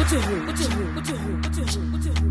What you do? What you do? What you do? What you do?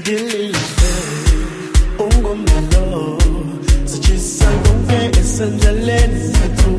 ngilise ungomdalo sichisa konke esendleleni sethu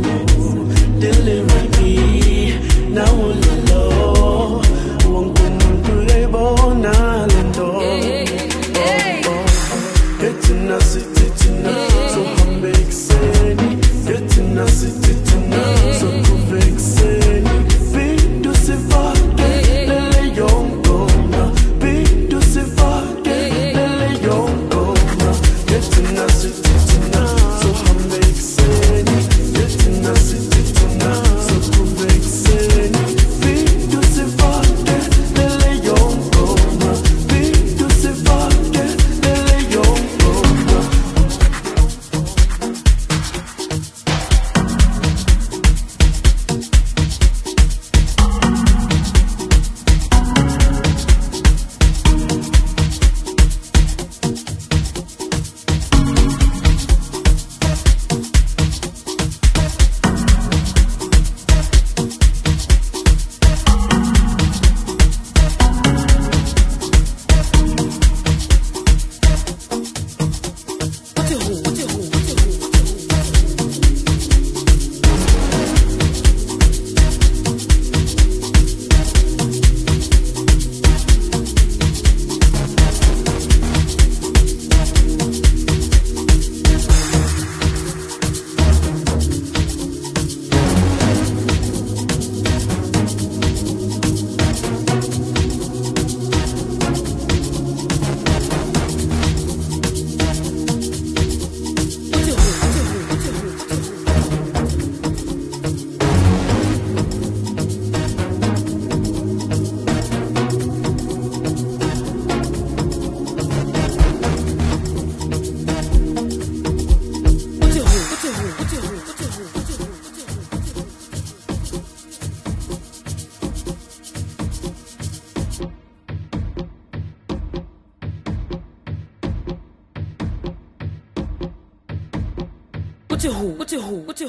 What who? What you who? What